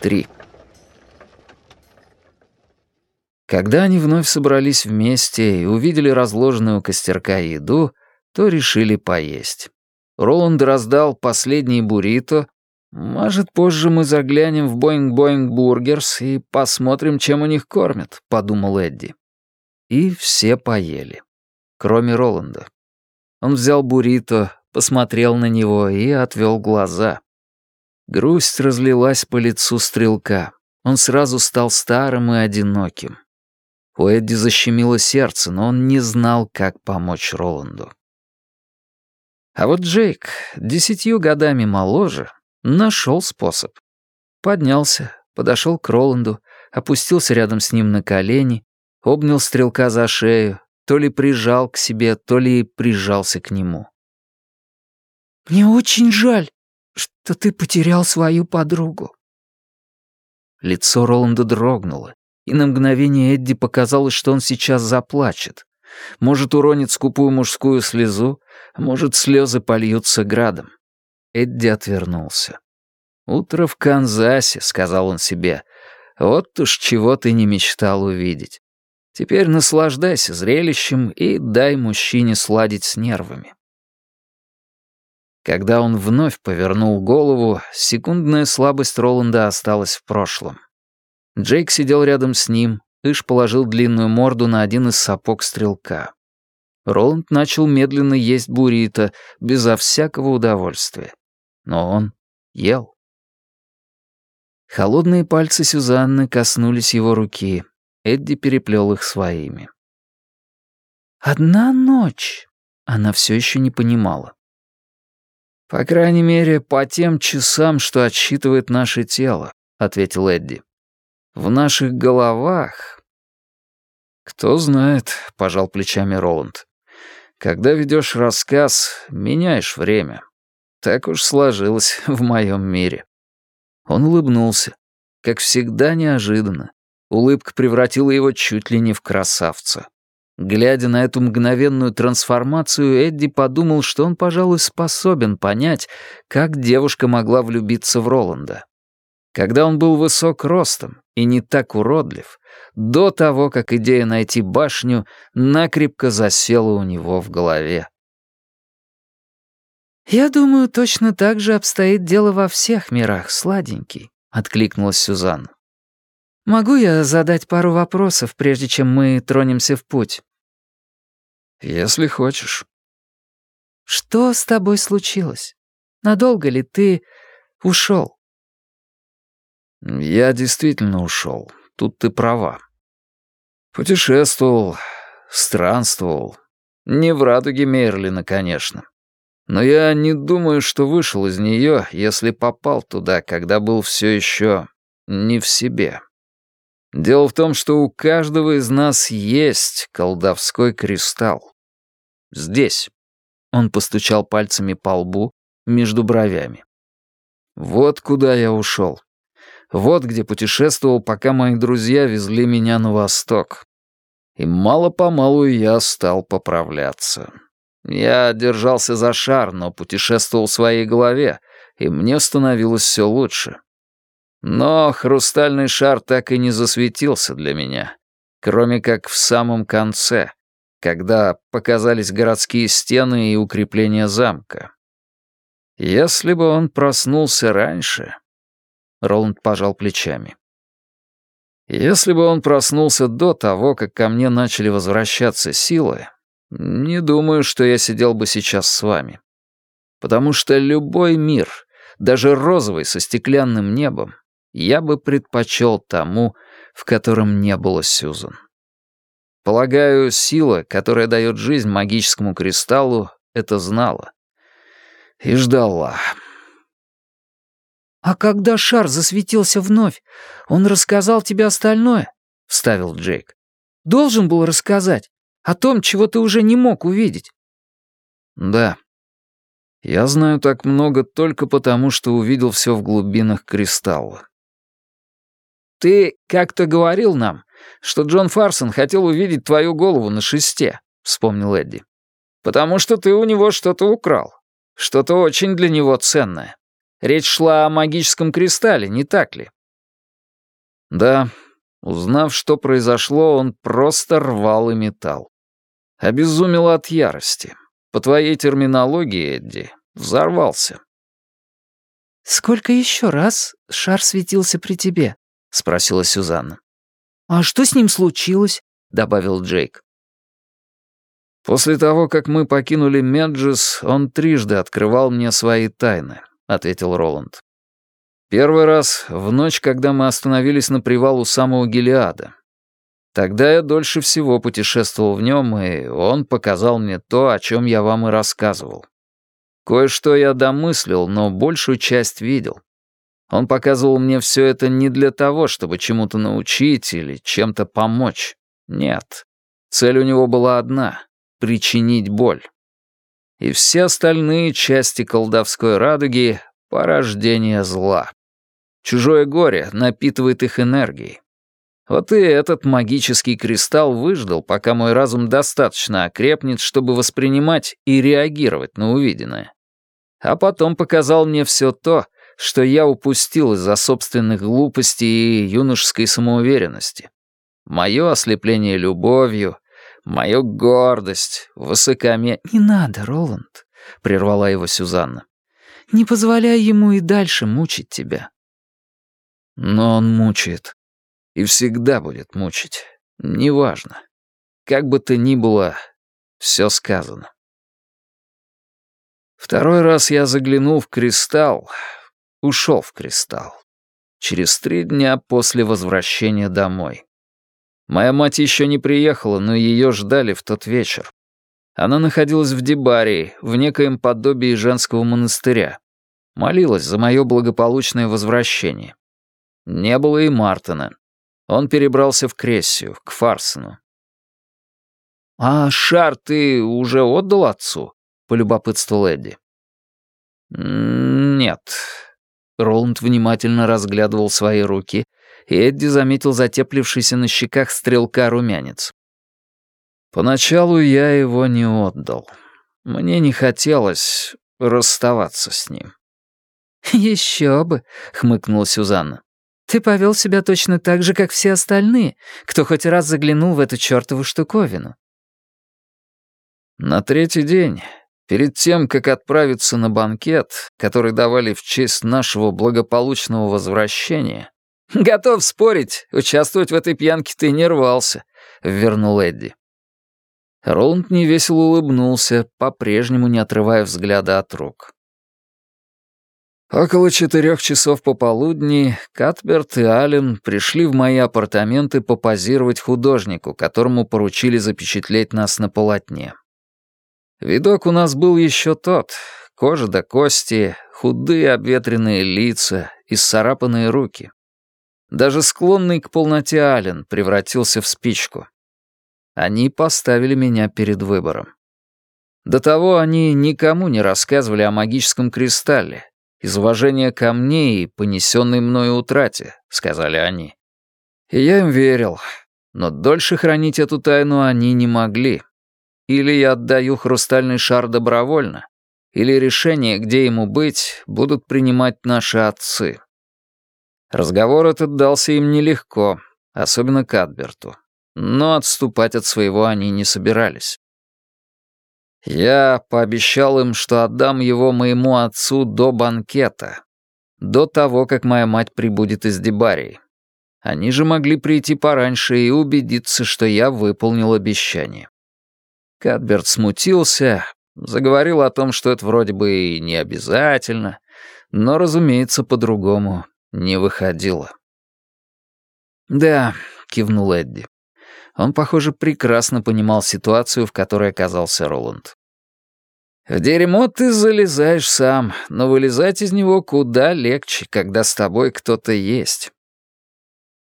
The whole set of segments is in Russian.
Три. Когда они вновь собрались вместе и увидели разложенную у костерка еду, то решили поесть. Роланд раздал последний буррито. «Может, позже мы заглянем в Боинг-Боинг Бургерс и посмотрим, чем у них кормят», — подумал Эдди. И все поели, кроме Роланда. Он взял буррито, посмотрел на него и отвел глаза. Грусть разлилась по лицу стрелка. Он сразу стал старым и одиноким. У Эдди защемило сердце, но он не знал, как помочь Роланду. А вот Джейк, десятью годами моложе, нашел способ. Поднялся, подошел к Роланду, опустился рядом с ним на колени, обнял стрелка за шею, то ли прижал к себе, то ли прижался к нему. «Мне очень жаль, что ты потерял свою подругу». Лицо Роланда дрогнуло, и на мгновение Эдди показалось, что он сейчас заплачет. Может, уронит скупую мужскую слезу, а может, слезы польются градом. Эдди отвернулся. «Утро в Канзасе», — сказал он себе. «Вот уж чего ты не мечтал увидеть. Теперь наслаждайся зрелищем и дай мужчине сладить с нервами». Когда он вновь повернул голову, секундная слабость Роланда осталась в прошлом. Джейк сидел рядом с ним, Иш положил длинную морду на один из сапог стрелка. Роланд начал медленно есть буррито, безо всякого удовольствия. Но он ел. Холодные пальцы Сюзанны коснулись его руки. Эдди переплел их своими. «Одна ночь?» Она все еще не понимала. «По крайней мере, по тем часам, что отсчитывает наше тело», — ответил Эдди. «В наших головах...» «Кто знает», — пожал плечами Роланд. «Когда ведешь рассказ, меняешь время. Так уж сложилось в моем мире». Он улыбнулся. Как всегда неожиданно. Улыбка превратила его чуть ли не в красавца. Глядя на эту мгновенную трансформацию, Эдди подумал, что он, пожалуй, способен понять, как девушка могла влюбиться в Роланда. Когда он был высок ростом и не так уродлив, до того, как идея найти башню накрепко засела у него в голове. «Я думаю, точно так же обстоит дело во всех мирах, сладенький», — откликнулась Сюзанна. «Могу я задать пару вопросов, прежде чем мы тронемся в путь?» «Если хочешь». «Что с тобой случилось? Надолго ли ты ушел?» «Я действительно ушел. Тут ты права. Путешествовал, странствовал. Не в радуге Мерлина, конечно. Но я не думаю, что вышел из нее, если попал туда, когда был все еще не в себе. Дело в том, что у каждого из нас есть колдовской кристалл. Здесь. Он постучал пальцами по лбу между бровями. Вот куда я ушел. Вот где путешествовал, пока мои друзья везли меня на восток. И мало-помалу я стал поправляться. Я держался за шар, но путешествовал в своей голове, и мне становилось все лучше. Но хрустальный шар так и не засветился для меня, кроме как в самом конце, когда показались городские стены и укрепления замка. Если бы он проснулся раньше... Роланд пожал плечами. Если бы он проснулся до того, как ко мне начали возвращаться силы, не думаю, что я сидел бы сейчас с вами. Потому что любой мир, даже розовый со стеклянным небом, я бы предпочел тому, в котором не было Сьюзан. Полагаю, сила, которая дает жизнь магическому кристаллу, это знала. И ждала. «А когда шар засветился вновь, он рассказал тебе остальное?» — вставил Джейк. «Должен был рассказать. О том, чего ты уже не мог увидеть». «Да. Я знаю так много только потому, что увидел все в глубинах кристалла». «Ты как-то говорил нам, что Джон Фарсон хотел увидеть твою голову на шесте», — вспомнил Эдди. «Потому что ты у него что-то украл. Что-то очень для него ценное. Речь шла о магическом кристалле, не так ли? Да, узнав, что произошло, он просто рвал и металл. Обезумел от ярости. По твоей терминологии, Эдди, взорвался. «Сколько еще раз шар светился при тебе?» — спросила Сюзанна. «А что с ним случилось?» — добавил Джейк. «После того, как мы покинули Меджис, он трижды открывал мне свои тайны», — ответил Роланд. «Первый раз в ночь, когда мы остановились на привал у самого Гелиада. Тогда я дольше всего путешествовал в нем, и он показал мне то, о чем я вам и рассказывал. Кое-что я домыслил, но большую часть видел. Он показывал мне все это не для того, чтобы чему-то научить или чем-то помочь. Нет. Цель у него была одна — причинить боль. И все остальные части колдовской радуги — порождение зла. Чужое горе напитывает их энергией. Вот и этот магический кристалл выждал, пока мой разум достаточно окрепнет, чтобы воспринимать и реагировать на увиденное. А потом показал мне все то, что я упустил из-за собственных глупостей и юношеской самоуверенности. Мое ослепление любовью, мою гордость, высокомерие... «Не надо, Роланд», — прервала его Сюзанна. «Не позволяй ему и дальше мучить тебя». Но он мучает. И всегда будет мучить. Неважно. Как бы то ни было, все сказано. Второй раз я заглянул в кристалл, ушел в кристалл. Через три дня после возвращения домой. Моя мать еще не приехала, но ее ждали в тот вечер. Она находилась в Дебарии, в некоем подобии женского монастыря. Молилась за мое благополучное возвращение. Не было и Мартина. Он перебрался в Крессию, к Фарсону. «А шар ты уже отдал отцу?» — полюбопытствовал Эдди. «Нет». Роланд внимательно разглядывал свои руки, и Эдди заметил затеплившийся на щеках стрелка румянец. «Поначалу я его не отдал. Мне не хотелось расставаться с ним». «Еще бы», — хмыкнула Сюзанна. Ты повел себя точно так же, как все остальные, кто хоть раз заглянул в эту чертову штуковину. На третий день, перед тем, как отправиться на банкет, который давали в честь нашего благополучного возвращения, «Готов спорить, участвовать в этой пьянке ты не рвался», — вернул Эдди. Роланд невесело улыбнулся, по-прежнему не отрывая взгляда от рук. Около четырех часов пополудни Катберт и Аллен пришли в мои апартаменты попозировать художнику, которому поручили запечатлеть нас на полотне. Видок у нас был еще тот. Кожа до кости, худые обветренные лица, и исцарапанные руки. Даже склонный к полноте Аллен превратился в спичку. Они поставили меня перед выбором. До того они никому не рассказывали о магическом кристалле, из уважения ко мне и понесенной мною утрате», — сказали они. И я им верил, но дольше хранить эту тайну они не могли. Или я отдаю хрустальный шар добровольно, или решение, где ему быть, будут принимать наши отцы. Разговор этот дался им нелегко, особенно Кадберту, но отступать от своего они не собирались. Я пообещал им, что отдам его моему отцу до банкета, до того, как моя мать прибудет из Дебарии. Они же могли прийти пораньше и убедиться, что я выполнил обещание. Кадберт смутился, заговорил о том, что это вроде бы и не обязательно, но, разумеется, по-другому не выходило. «Да», — кивнул Эдди. Он, похоже, прекрасно понимал ситуацию, в которой оказался Роланд. «В дерьмо ты залезаешь сам, но вылезать из него куда легче, когда с тобой кто-то есть».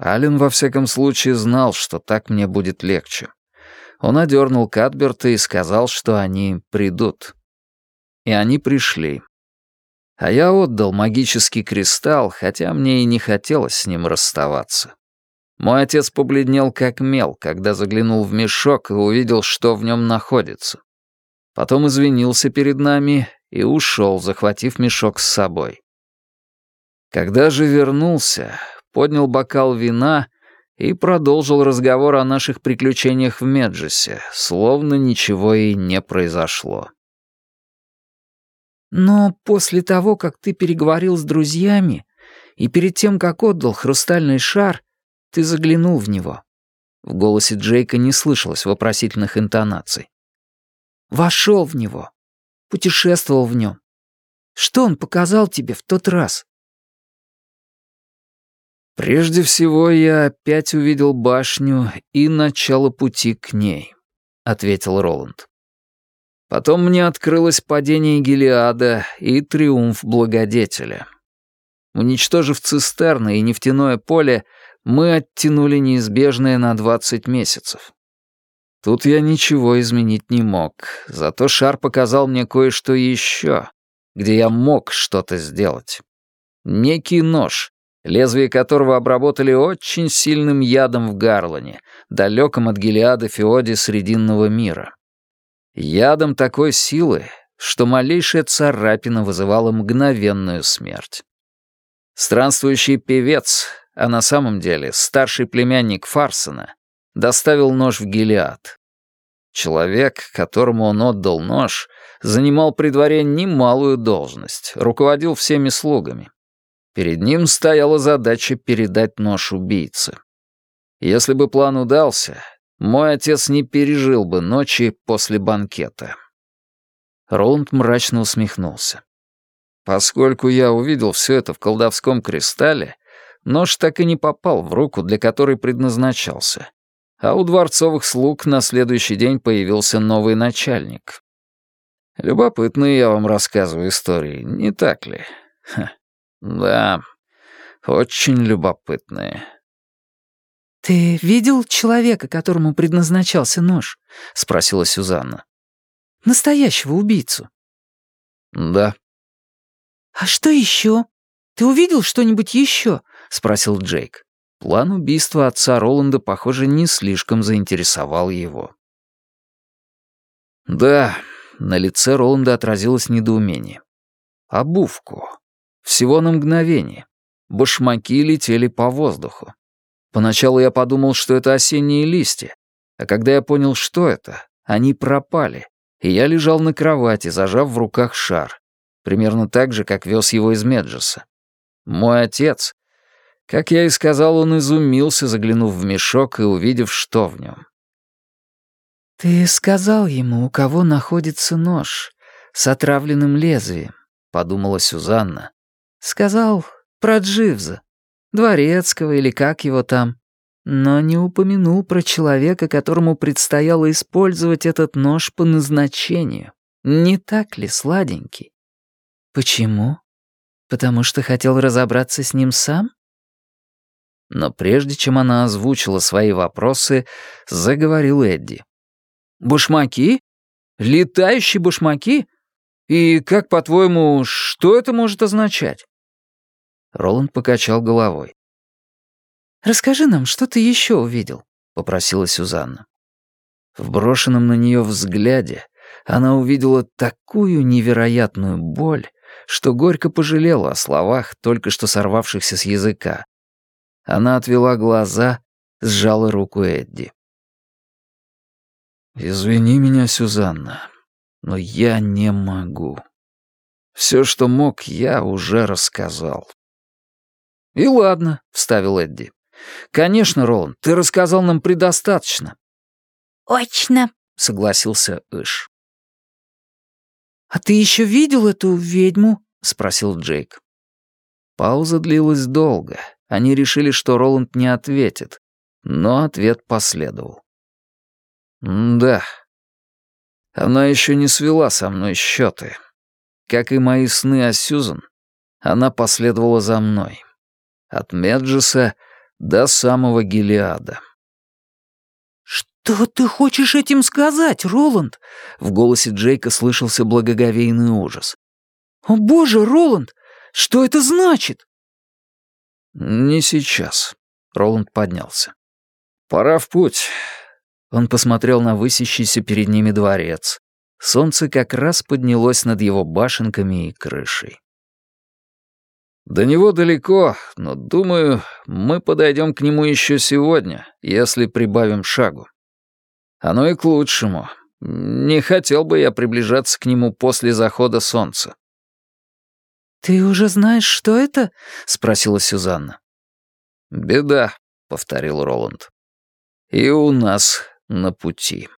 Ален, во всяком случае, знал, что так мне будет легче. Он одернул Кадберта и сказал, что они придут. И они пришли. А я отдал магический кристалл, хотя мне и не хотелось с ним расставаться. Мой отец побледнел как мел, когда заглянул в мешок и увидел, что в нем находится. Потом извинился перед нами и ушел, захватив мешок с собой. Когда же вернулся, поднял бокал вина и продолжил разговор о наших приключениях в Меджесе, словно ничего и не произошло. «Но после того, как ты переговорил с друзьями, и перед тем, как отдал хрустальный шар, ты заглянул в него». В голосе Джейка не слышалось вопросительных интонаций. «Вошел в него, путешествовал в нем. Что он показал тебе в тот раз?» Прежде всего я опять увидел башню и начало пути к ней, ответил Роланд. Потом мне открылось падение Гелиада и триумф благодетеля. Уничтожив цистерны и нефтяное поле, мы оттянули неизбежное на 20 месяцев. Тут я ничего изменить не мог, зато шар показал мне кое-что еще, где я мог что-то сделать. Некий нож, лезвие которого обработали очень сильным ядом в Гарлане, далеком от Гелиада Феоди Срединного мира. Ядом такой силы, что малейшая царапина вызывала мгновенную смерть. Странствующий певец, а на самом деле старший племянник Фарсона, доставил нож в Гелиад. Человек, которому он отдал нож, занимал при дворе немалую должность, руководил всеми слугами. Перед ним стояла задача передать нож убийце. Если бы план удался, мой отец не пережил бы ночи после банкета. Роланд мрачно усмехнулся. Поскольку я увидел все это в колдовском кристалле, нож так и не попал в руку, для которой предназначался. А у дворцовых слуг на следующий день появился новый начальник. Любопытные я вам рассказываю истории, не так ли? Ха. Да, очень любопытные. «Ты видел человека, которому предназначался нож?» — спросила Сюзанна. «Настоящего убийцу?» «Да». «А что еще? Ты увидел что-нибудь еще?» — спросил Джейк. План убийства отца Роланда, похоже, не слишком заинтересовал его. «Да», — на лице Роланда отразилось недоумение. «Обувку. Всего на мгновение. Башмаки летели по воздуху. Поначалу я подумал, что это осенние листья, а когда я понял, что это, они пропали, и я лежал на кровати, зажав в руках шар, примерно так же, как вез его из Меджеса. Мой отец, как я и сказал, он изумился, заглянув в мешок и увидев, что в нем. «Ты сказал ему, у кого находится нож с отравленным лезвием», — подумала Сюзанна, Сказал про Дживза, дворецкого или как его там, но не упомянул про человека, которому предстояло использовать этот нож по назначению. Не так ли, сладенький? Почему? Потому что хотел разобраться с ним сам? Но прежде чем она озвучила свои вопросы, заговорил Эдди. «Башмаки? Летающие башмаки? И как, по-твоему, что это может означать?» Роланд покачал головой. «Расскажи нам, что ты еще увидел?» — попросила Сюзанна. В брошенном на нее взгляде она увидела такую невероятную боль, что горько пожалела о словах, только что сорвавшихся с языка. Она отвела глаза, сжала руку Эдди. «Извини меня, Сюзанна, но я не могу. Все, что мог, я уже рассказал. «И ладно», — вставил Эдди. «Конечно, Роланд, ты рассказал нам предостаточно». «Очно», — согласился Иш. «А ты еще видел эту ведьму?» — спросил Джейк. Пауза длилась долго. Они решили, что Роланд не ответит, но ответ последовал. «Да, она еще не свела со мной счеты. Как и мои сны о Сьюзан, она последовала за мной. От Меджеса до самого Гелиада. «Что ты хочешь этим сказать, Роланд?» В голосе Джейка слышался благоговейный ужас. «О боже, Роланд, что это значит?» «Не сейчас», — Роланд поднялся. «Пора в путь». Он посмотрел на высящийся перед ними дворец. Солнце как раз поднялось над его башенками и крышей. До него далеко, но, думаю, мы подойдем к нему еще сегодня, если прибавим шагу. Оно и к лучшему. Не хотел бы я приближаться к нему после захода солнца. «Ты уже знаешь, что это?» — спросила Сюзанна. «Беда», — повторил Роланд. «И у нас на пути».